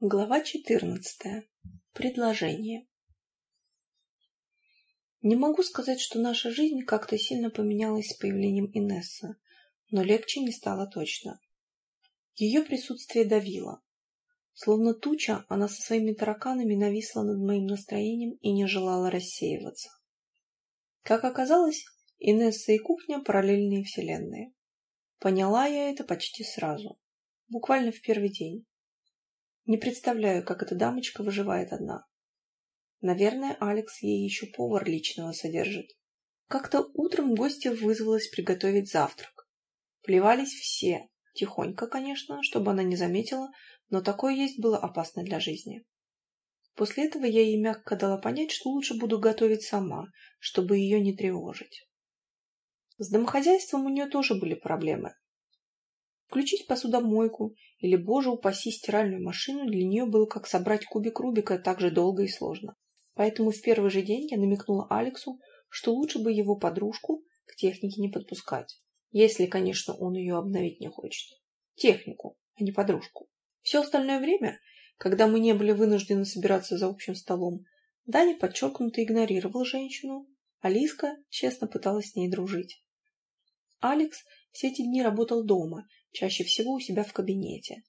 Глава 14. Предложение. Не могу сказать, что наша жизнь как-то сильно поменялась с появлением Инессы, но легче не стало точно. Ее присутствие давило. Словно туча, она со своими тараканами нависла над моим настроением и не желала рассеиваться. Как оказалось, Инесса и кухня – параллельные вселенные. Поняла я это почти сразу, буквально в первый день. Не представляю, как эта дамочка выживает одна. Наверное, Алекс ей еще повар личного содержит. Как-то утром гостья вызвалась приготовить завтрак. Плевались все, тихонько, конечно, чтобы она не заметила, но такое есть было опасно для жизни. После этого я ей мягко дала понять, что лучше буду готовить сама, чтобы ее не тревожить. С домохозяйством у нее тоже были проблемы. Включить посудомойку или, боже упаси, стиральную машину для нее было как собрать кубик Рубика так же долго и сложно. Поэтому в первый же день я намекнула Алексу, что лучше бы его подружку к технике не подпускать. Если, конечно, он ее обновить не хочет. Технику, а не подружку. Все остальное время, когда мы не были вынуждены собираться за общим столом, Даня подчеркнуто игнорировал женщину, а Лиска честно пыталась с ней дружить. Алекс все эти дни работал дома чаще всего у себя в кабинете.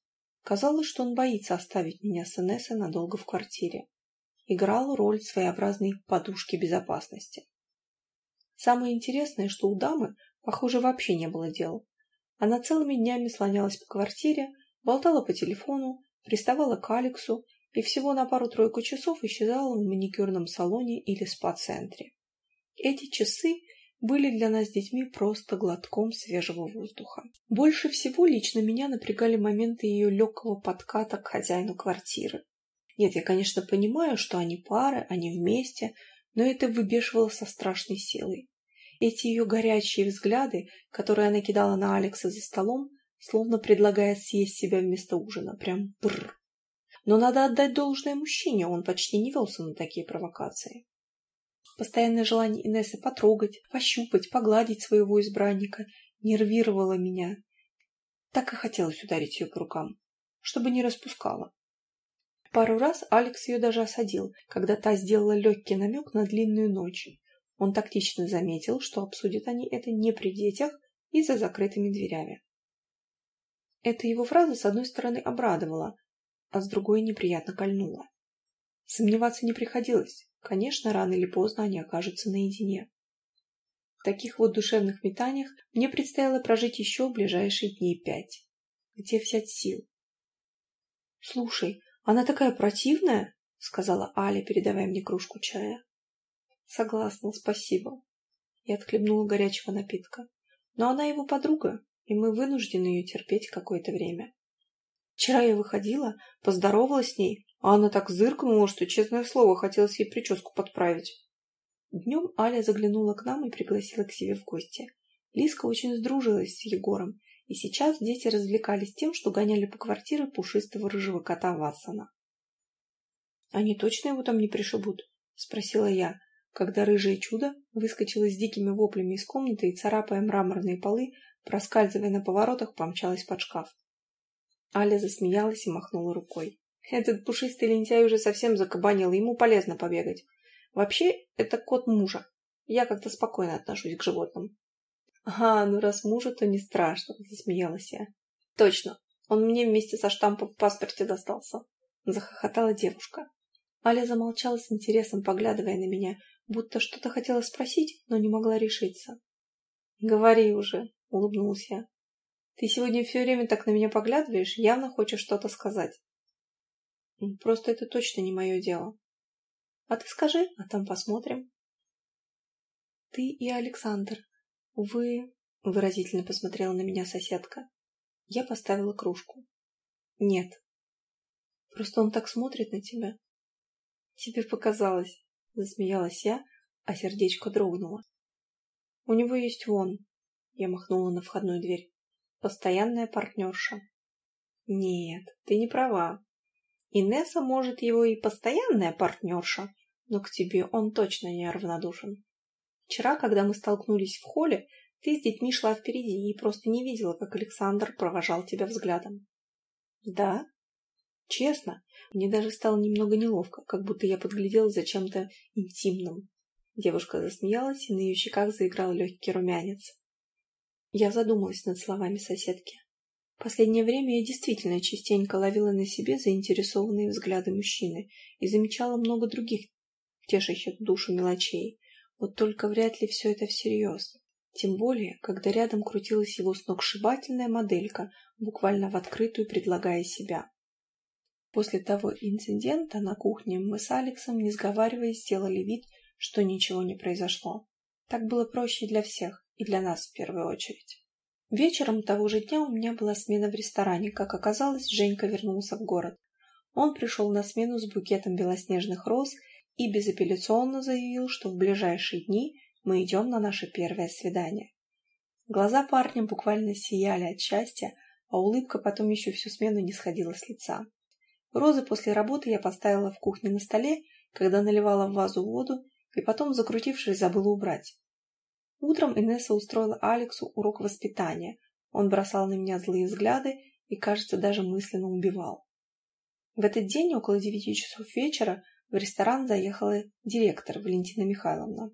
Казалось, что он боится оставить меня с Инессой надолго в квартире. Играл роль своеобразной подушки безопасности. Самое интересное, что у дамы, похоже, вообще не было дел. Она целыми днями слонялась по квартире, болтала по телефону, приставала к Алексу и всего на пару-тройку часов исчезала в маникюрном салоне или спа-центре. Эти часы были для нас с детьми просто глотком свежего воздуха. Больше всего лично меня напрягали моменты ее легкого подката к хозяину квартиры. Нет, я, конечно, понимаю, что они пары, они вместе, но это выбешивало со страшной силой. Эти ее горячие взгляды, которые она кидала на Алекса за столом, словно предлагая съесть себя вместо ужина, прям бррр. Но надо отдать должное мужчине, он почти не велся на такие провокации. Постоянное желание Инессы потрогать, пощупать, погладить своего избранника нервировало меня. Так и хотелось ударить ее по рукам, чтобы не распускала. Пару раз Алекс ее даже осадил, когда та сделала легкий намек на длинную ночь. Он тактично заметил, что обсудят они это не при детях и за закрытыми дверями. Эта его фраза с одной стороны обрадовала, а с другой неприятно кольнула. Сомневаться не приходилось. Конечно, рано или поздно они окажутся наедине. В таких вот душевных метаниях мне предстояло прожить еще ближайшие дней пять. Где взять сил? «Слушай, она такая противная!» — сказала Аля, передавая мне кружку чая. «Согласна, спасибо». Я отхлебнула горячего напитка. Но она его подруга, и мы вынуждены ее терпеть какое-то время. Вчера я выходила, поздоровалась с ней, а она так зыркнула, что, честное слово, хотелось ей прическу подправить. Днем Аля заглянула к нам и пригласила к себе в гости. Лиска очень сдружилась с Егором, и сейчас дети развлекались тем, что гоняли по квартире пушистого рыжего кота Вассона. «Они точно его там не пришибут?» — спросила я, когда рыжее чудо выскочило с дикими воплями из комнаты и, царапая мраморные полы, проскальзывая на поворотах, помчалась под шкаф. Аля засмеялась и махнула рукой. Этот пушистый лентяй уже совсем закабанил, ему полезно побегать. Вообще, это кот мужа. Я как-то спокойно отношусь к животным. «А, ну раз мужа, то не страшно», — засмеялась я. «Точно, он мне вместе со штампом в паспорте достался», — захохотала девушка. Аля замолчала с интересом, поглядывая на меня, будто что-то хотела спросить, но не могла решиться. «Говори уже», — улыбнулась я. «Ты сегодня все время так на меня поглядываешь, явно хочешь что-то сказать». Просто это точно не мое дело. А ты скажи, а там посмотрим. Ты и Александр. Вы... Выразительно посмотрела на меня соседка. Я поставила кружку. Нет. Просто он так смотрит на тебя. Тебе показалось. Засмеялась я, а сердечко дрогнуло. У него есть вон. Я махнула на входную дверь. Постоянная партнерша. Нет, ты не права. Инесса, может, его и постоянная партнерша, но к тебе он точно не равнодушен. Вчера, когда мы столкнулись в холле, ты с детьми шла впереди и просто не видела, как Александр провожал тебя взглядом. Да? Честно, мне даже стало немного неловко, как будто я подглядела за чем-то интимным. Девушка засмеялась, и на ее щеках заиграл легкий румянец. Я задумалась над словами соседки. Последнее время я действительно частенько ловила на себе заинтересованные взгляды мужчины и замечала много других тешащих душу мелочей. Вот только вряд ли все это всерьез. Тем более, когда рядом крутилась его сногсшибательная моделька, буквально в открытую предлагая себя. После того инцидента на кухне мы с Алексом, не сговариваясь, сделали вид, что ничего не произошло. Так было проще для всех, и для нас в первую очередь. Вечером того же дня у меня была смена в ресторане. Как оказалось, Женька вернулся в город. Он пришел на смену с букетом белоснежных роз и безапелляционно заявил, что в ближайшие дни мы идем на наше первое свидание. Глаза парня буквально сияли от счастья, а улыбка потом еще всю смену не сходила с лица. Розы после работы я поставила в кухне на столе, когда наливала в вазу воду, и потом, закрутившись, забыла убрать. Утром Инесса устроила Алексу урок воспитания. Он бросал на меня злые взгляды и, кажется, даже мысленно убивал. В этот день, около девяти часов вечера, в ресторан заехала директор Валентина Михайловна.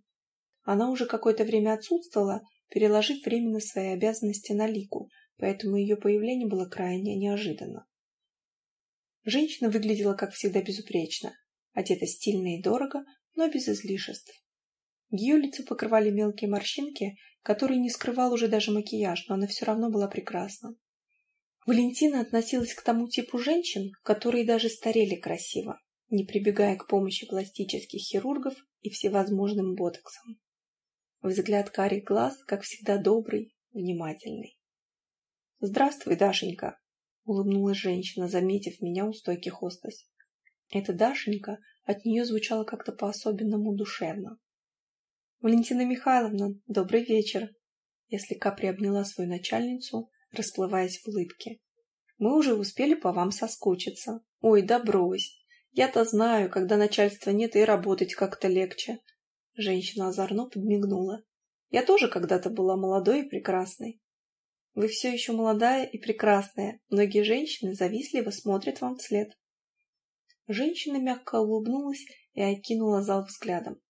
Она уже какое-то время отсутствовала, переложив временно свои обязанности на Лику, поэтому ее появление было крайне неожиданно. Женщина выглядела, как всегда, безупречно, одета стильно и дорого, но без излишеств. Ее лицо покрывали мелкие морщинки, которые не скрывал уже даже макияж, но она все равно была прекрасна. Валентина относилась к тому типу женщин, которые даже старели красиво, не прибегая к помощи пластических хирургов и всевозможным ботоксам. Взгляд карих глаз, как всегда, добрый, внимательный. «Здравствуй, Дашенька!» — улыбнулась женщина, заметив меня у стойки хостес. Эта Дашенька от нее звучала как-то по-особенному душевно. «Валентина Михайловна, добрый вечер!» Я слегка приобняла свою начальницу, расплываясь в улыбке. «Мы уже успели по вам соскучиться. Ой, да брось! Я-то знаю, когда начальства нет и работать как-то легче». Женщина озорно подмигнула. «Я тоже когда-то была молодой и прекрасной. Вы все еще молодая и прекрасная. Многие женщины завистливо смотрят вам вслед». Женщина мягко улыбнулась и окинула зал взглядом.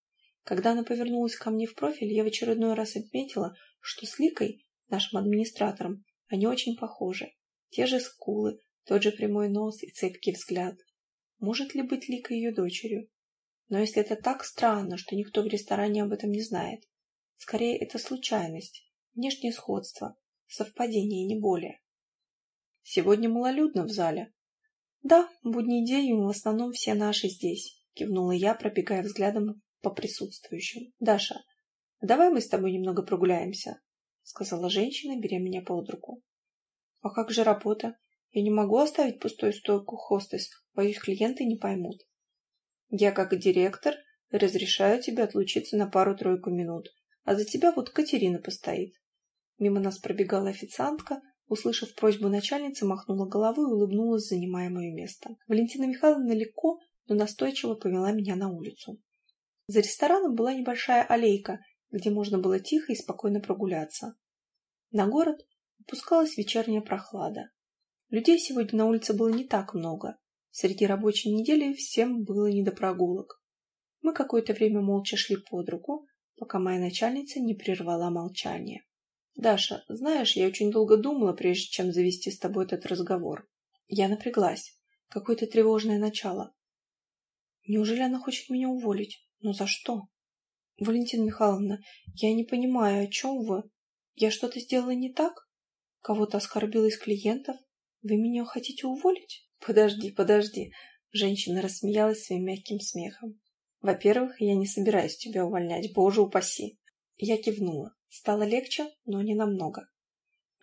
Когда она повернулась ко мне в профиль, я в очередной раз отметила, что с Ликой, нашим администратором, они очень похожи. Те же скулы, тот же прямой нос и цепкий взгляд. Может ли быть Лика ее дочерью? Но если это так странно, что никто в ресторане об этом не знает. Скорее, это случайность, внешнее сходство, совпадение, не более. Сегодня малолюдно в зале. Да, будний день, в основном все наши здесь, кивнула я, пробегая взглядом по присутствующим. «Даша, давай мы с тобой немного прогуляемся», — сказала женщина, беря меня под руку. «А как же работа? Я не могу оставить пустую стойку хостес, боюсь, клиенты не поймут». «Я, как директор, разрешаю тебе отлучиться на пару-тройку минут, а за тебя вот Катерина постоит». Мимо нас пробегала официантка, услышав просьбу начальницы, махнула головой и улыбнулась, занимая мое место. Валентина Михайловна легко, но настойчиво повела меня на улицу. За рестораном была небольшая аллейка, где можно было тихо и спокойно прогуляться. На город опускалась вечерняя прохлада. Людей сегодня на улице было не так много. Среди рабочей недели всем было не до прогулок. Мы какое-то время молча шли под руку, пока моя начальница не прервала молчание. «Даша, знаешь, я очень долго думала, прежде чем завести с тобой этот разговор. Я напряглась. Какое-то тревожное начало. Неужели она хочет меня уволить? Но за что? Валентина Михайловна, я не понимаю, о чем вы? Я что-то сделала не так? Кого-то оскорбила из клиентов? Вы меня хотите уволить? Подожди, подожди. Женщина рассмеялась своим мягким смехом. Во-первых, я не собираюсь тебя увольнять, боже упаси. Я кивнула. Стало легче, но не намного.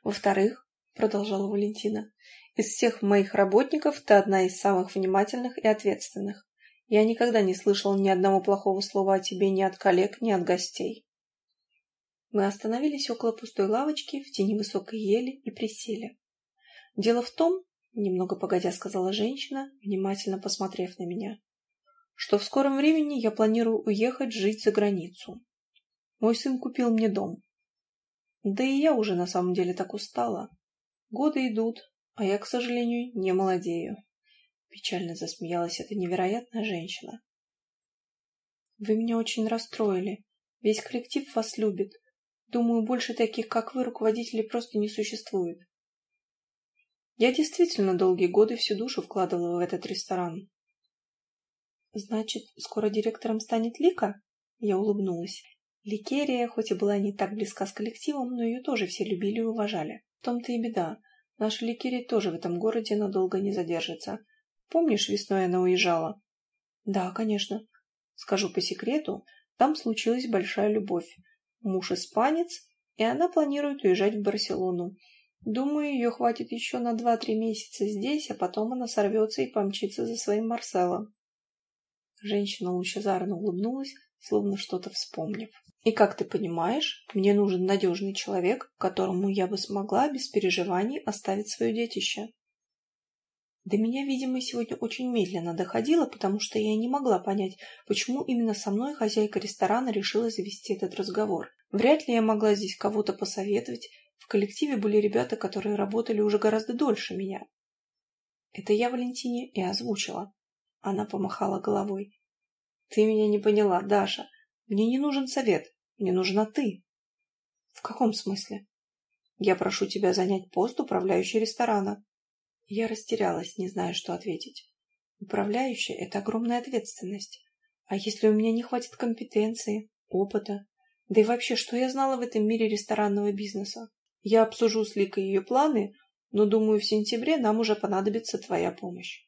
Во-вторых, продолжала Валентина, из всех моих работников ты одна из самых внимательных и ответственных. Я никогда не слышал ни одного плохого слова о тебе ни от коллег, ни от гостей. Мы остановились около пустой лавочки в тени высокой ели и присели. Дело в том, немного погодя сказала женщина, внимательно посмотрев на меня, что в скором времени я планирую уехать жить за границу. Мой сын купил мне дом. Да и я уже на самом деле так устала. Годы идут, а я, к сожалению, не молодею. Печально засмеялась эта невероятная женщина. Вы меня очень расстроили. Весь коллектив вас любит. Думаю, больше таких, как вы, руководителей просто не существует. Я действительно долгие годы всю душу вкладывала в этот ресторан. Значит, скоро директором станет Лика? Я улыбнулась. Ликерия, хоть и была не так близка с коллективом, но ее тоже все любили и уважали. В том-то и беда. Наша Ликерия тоже в этом городе надолго не задержится. Помнишь, весной она уезжала? Да, конечно. Скажу по секрету, там случилась большая любовь. Муж испанец, и она планирует уезжать в Барселону. Думаю, ее хватит еще на два-три месяца здесь, а потом она сорвется и помчится за своим Марселом. Женщина лучезарно улыбнулась, словно что-то вспомнив. «И как ты понимаешь, мне нужен надежный человек, которому я бы смогла без переживаний оставить свое детище». До меня, видимо, сегодня очень медленно доходило, потому что я не могла понять, почему именно со мной хозяйка ресторана решила завести этот разговор. Вряд ли я могла здесь кого-то посоветовать. В коллективе были ребята, которые работали уже гораздо дольше меня. Это я Валентине и озвучила. Она помахала головой. «Ты меня не поняла, Даша. Мне не нужен совет. Мне нужна ты». «В каком смысле?» «Я прошу тебя занять пост управляющей ресторана». Я растерялась, не зная, что ответить. Управляющая – это огромная ответственность. А если у меня не хватит компетенции, опыта? Да и вообще, что я знала в этом мире ресторанного бизнеса? Я обсужу с Ликой ее планы, но, думаю, в сентябре нам уже понадобится твоя помощь.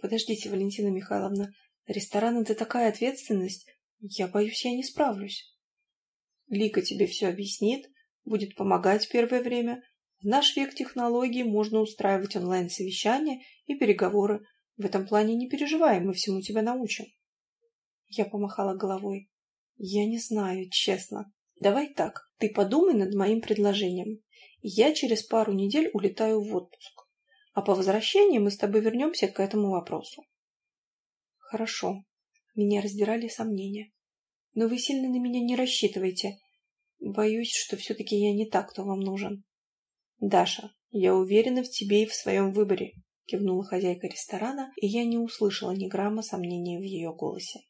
Подождите, Валентина Михайловна, ресторан – это такая ответственность. Я боюсь, я не справлюсь. Лика тебе все объяснит, будет помогать первое время, в наш век технологий можно устраивать онлайн-совещания и переговоры. В этом плане не переживай, мы всему тебя научим. Я помахала головой. Я не знаю, честно. Давай так, ты подумай над моим предложением. Я через пару недель улетаю в отпуск. А по возвращении мы с тобой вернемся к этому вопросу. Хорошо. Меня раздирали сомнения. Но вы сильно на меня не рассчитывайте. Боюсь, что все-таки я не так, кто вам нужен. «Даша, я уверена в тебе и в своем выборе», — кивнула хозяйка ресторана, и я не услышала ни грамма сомнений в ее голосе.